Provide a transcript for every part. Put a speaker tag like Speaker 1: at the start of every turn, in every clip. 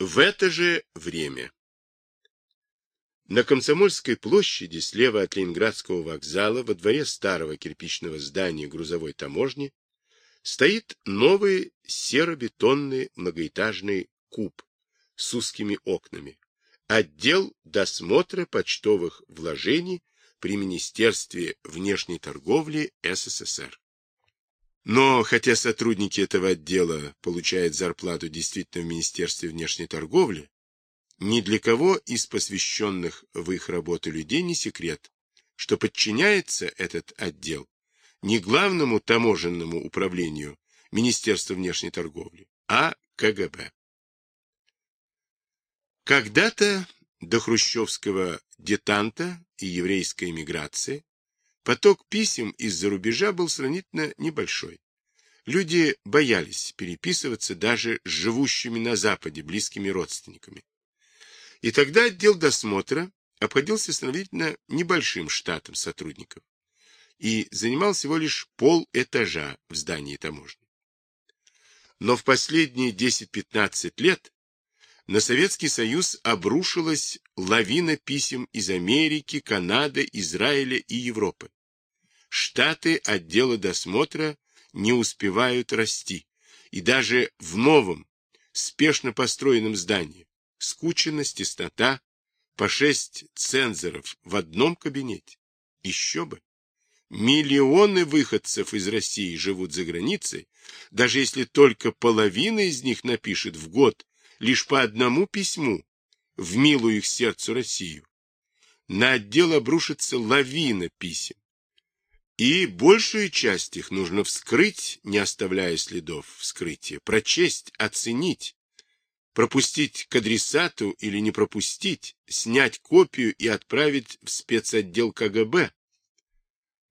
Speaker 1: В это же время на Комсомольской площади слева от Ленинградского вокзала во дворе старого кирпичного здания грузовой таможни стоит новый серо-бетонный многоэтажный куб с узкими окнами, отдел досмотра почтовых вложений при Министерстве внешней торговли СССР. Но хотя сотрудники этого отдела получают зарплату действительно в Министерстве внешней торговли, ни для кого из посвященных в их работу людей не секрет, что подчиняется этот отдел не главному таможенному управлению Министерства внешней торговли, а КГБ. Когда-то до хрущевского детанта и еврейской эмиграции поток писем из-за рубежа был сравнительно небольшой. Люди боялись переписываться даже с живущими на Западе близкими родственниками. И тогда отдел досмотра обходился сравнительно небольшим штатом сотрудников и занимал всего лишь пол этажа в здании таможни. Но в последние 10-15 лет на Советский Союз обрушилась лавина писем из Америки, Канады, Израиля и Европы. Штаты отдела досмотра не успевают расти, и даже в новом, спешно построенном здании скученность, теснота, по шесть цензоров в одном кабинете. Еще бы. Миллионы выходцев из России живут за границей, даже если только половина из них напишет в год лишь по одному письму в милую их сердцу Россию. На отдел обрушится лавина писем. И большую часть их нужно вскрыть, не оставляя следов вскрытия, прочесть, оценить, пропустить к адресату или не пропустить, снять копию и отправить в спецотдел КГБ,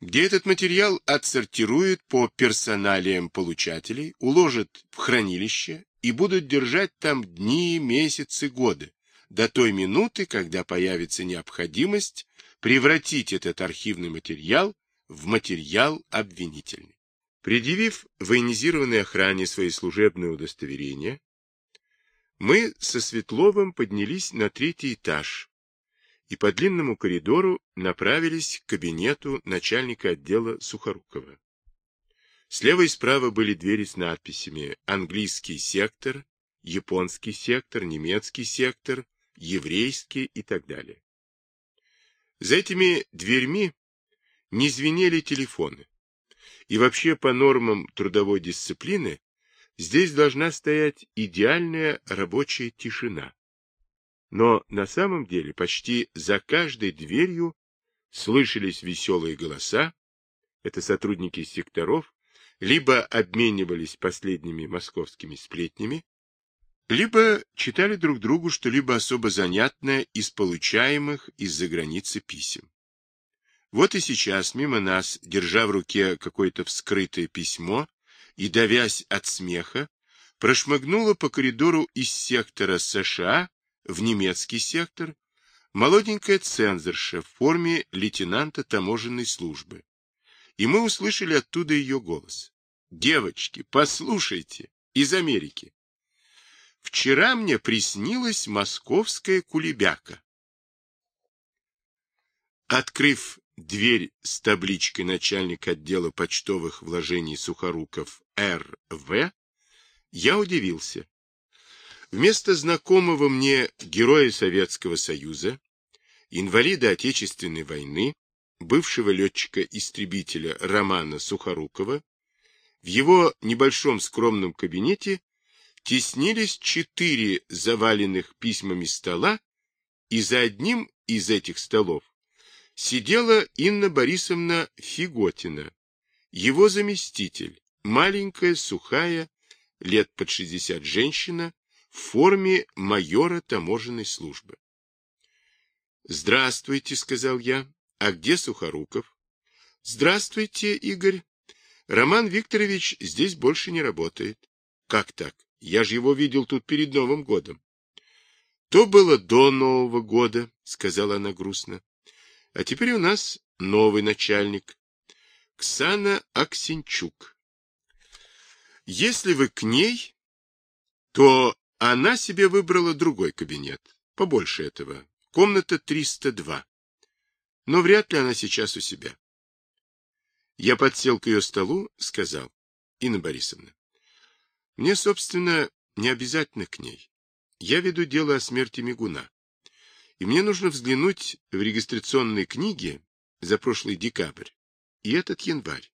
Speaker 1: где этот материал отсортируют по персоналиям получателей, уложат в хранилище и будут держать там дни, месяцы, годы, до той минуты, когда появится необходимость превратить этот архивный материал в материал обвинительный. Предъявив военизированной охране свои служебные удостоверения, мы со Светловым поднялись на третий этаж и по длинному коридору направились к кабинету начальника отдела Сухорукова. Слева и справа были двери с надписями «Английский сектор», «Японский сектор», «Немецкий сектор», «Еврейский» и так далее. За этими дверьми не звенели телефоны. И вообще по нормам трудовой дисциплины здесь должна стоять идеальная рабочая тишина. Но на самом деле почти за каждой дверью слышались веселые голоса, это сотрудники секторов, либо обменивались последними московскими сплетнями, либо читали друг другу что-либо особо занятное из получаемых из-за границы писем. Вот и сейчас мимо нас, держа в руке какое-то вскрытое письмо и, давясь от смеха, прошмыгнула по коридору из сектора США в немецкий сектор молоденькая цензорша в форме лейтенанта таможенной службы. И мы услышали оттуда ее голос. «Девочки, послушайте, из Америки. Вчера мне приснилась московская кулебяка». Открыв дверь с табличкой начальник отдела почтовых вложений Сухоруков Р.В., я удивился. Вместо знакомого мне героя Советского Союза, инвалида Отечественной войны, бывшего летчика-истребителя Романа Сухорукова, в его небольшом скромном кабинете теснились четыре заваленных письмами стола, и за одним из этих столов сидела Инна Борисовна Фиготина, его заместитель, маленькая, сухая, лет под шестьдесят женщина, в форме майора таможенной службы. «Здравствуйте», — сказал я. «А где Сухоруков?» «Здравствуйте, Игорь. Роман Викторович здесь больше не работает». «Как так? Я же его видел тут перед Новым годом». «То было до Нового года», — сказала она грустно. «А теперь у нас новый начальник. Ксана Аксенчук. Если вы к ней, то она себе выбрала другой кабинет, побольше этого, комната 302. Но вряд ли она сейчас у себя. Я подсел к ее столу, сказал, Инна Борисовна, мне, собственно, не обязательно к ней. Я веду дело о смерти Мигуна. И мне нужно взглянуть в регистрационные книги за прошлый декабрь и этот январь.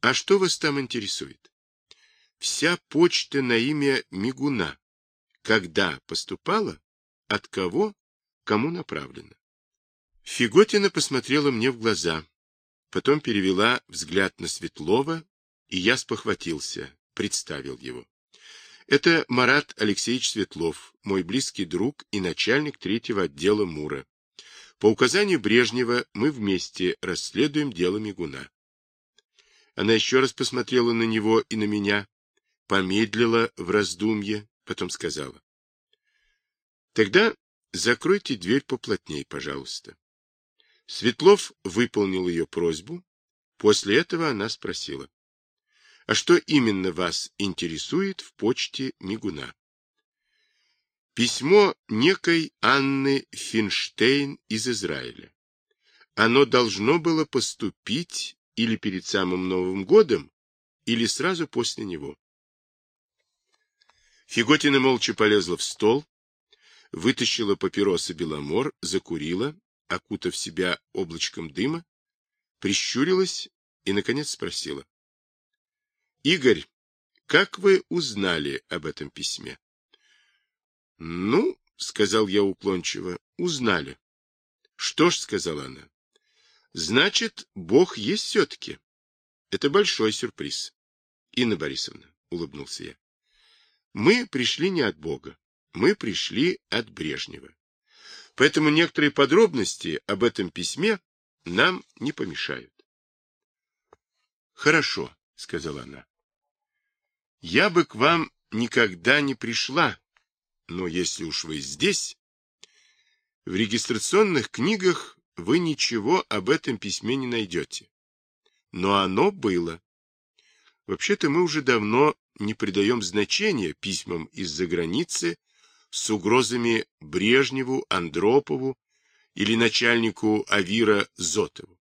Speaker 1: А что вас там интересует? Вся почта на имя Мигуна. Когда поступала? От кого? Кому направлена? Фиготина посмотрела мне в глаза, потом перевела взгляд на Светлова, и я спохватился, представил его. Это Марат Алексеевич Светлов, мой близкий друг и начальник третьего отдела МУРа. По указанию Брежнева мы вместе расследуем дело Мигуна. Она еще раз посмотрела на него и на меня, помедлила в раздумье, потом сказала. Тогда закройте дверь поплотней, пожалуйста. Светлов выполнил ее просьбу. После этого она спросила. А что именно вас интересует в почте Мигуна? Письмо некой Анны Финштейн из Израиля. Оно должно было поступить или перед самым Новым годом, или сразу после него. Фиготина молча полезла в стол, вытащила папиросы Беломор, закурила, окутав себя облачком дыма, прищурилась и, наконец, спросила. Игорь, как вы узнали об этом письме? Ну, сказал я уклончиво, узнали. Что ж, сказала она, значит, Бог есть все-таки. Это большой сюрприз. Инна Борисовна, улыбнулся я. Мы пришли не от Бога, мы пришли от Брежнева. Поэтому некоторые подробности об этом письме нам не помешают. Хорошо, сказала она. Я бы к вам никогда не пришла, но если уж вы здесь, в регистрационных книгах вы ничего об этом письме не найдете. Но оно было. Вообще-то мы уже давно не придаем значения письмам из-за границы с угрозами Брежневу, Андропову или начальнику Авира Зотову.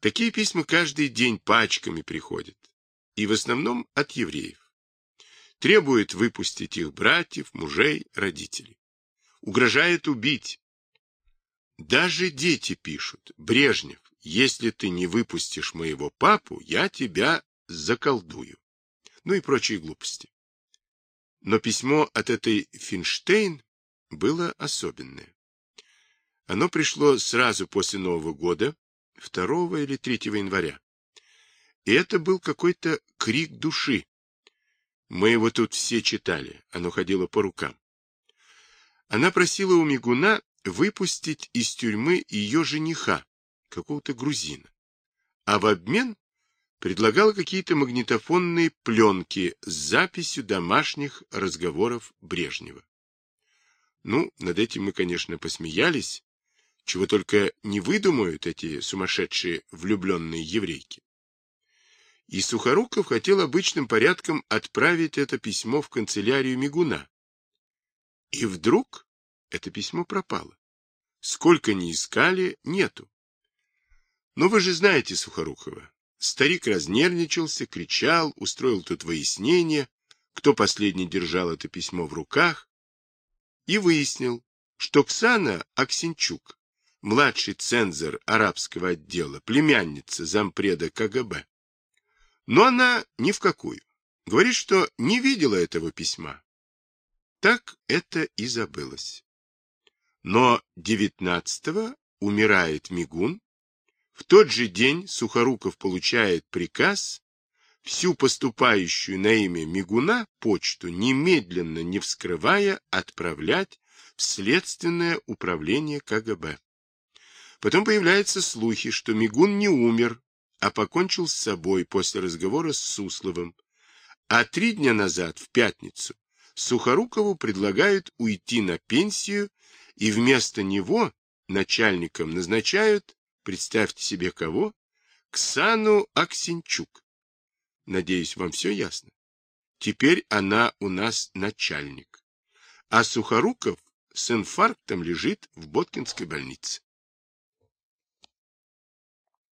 Speaker 1: Такие письма каждый день пачками приходят, и в основном от евреев требует выпустить их братьев, мужей, родителей. Угрожает убить. Даже дети пишут, Брежнев, если ты не выпустишь моего папу, я тебя заколдую. Ну и прочие глупости. Но письмо от этой Финштейн было особенное. Оно пришло сразу после Нового года, 2 или 3 января. И это был какой-то крик души, мы его тут все читали, оно ходило по рукам. Она просила у Мигуна выпустить из тюрьмы ее жениха, какого-то грузина, а в обмен предлагала какие-то магнитофонные пленки с записью домашних разговоров Брежнева. Ну, над этим мы, конечно, посмеялись, чего только не выдумают эти сумасшедшие влюбленные еврейки и Сухоруков хотел обычным порядком отправить это письмо в канцелярию Мигуна. И вдруг это письмо пропало. Сколько ни искали, нету. Но вы же знаете Сухорукова. Старик разнервничался, кричал, устроил тут выяснение, кто последний держал это письмо в руках, и выяснил, что Ксана Аксенчук, младший цензор арабского отдела, племянница зампреда КГБ, но она ни в какую. Говорит, что не видела этого письма. Так это и забылось. Но девятнадцатого умирает Мигун. В тот же день Сухоруков получает приказ всю поступающую на имя Мигуна почту немедленно, не вскрывая, отправлять в следственное управление КГБ. Потом появляются слухи, что Мигун не умер, а покончил с собой после разговора с Сусловым. А три дня назад, в пятницу, Сухорукову предлагают уйти на пенсию, и вместо него начальником назначают, представьте себе кого, Ксану Аксенчук. Надеюсь, вам все ясно. Теперь она у нас начальник. А Сухоруков с инфарктом лежит в Боткинской больнице.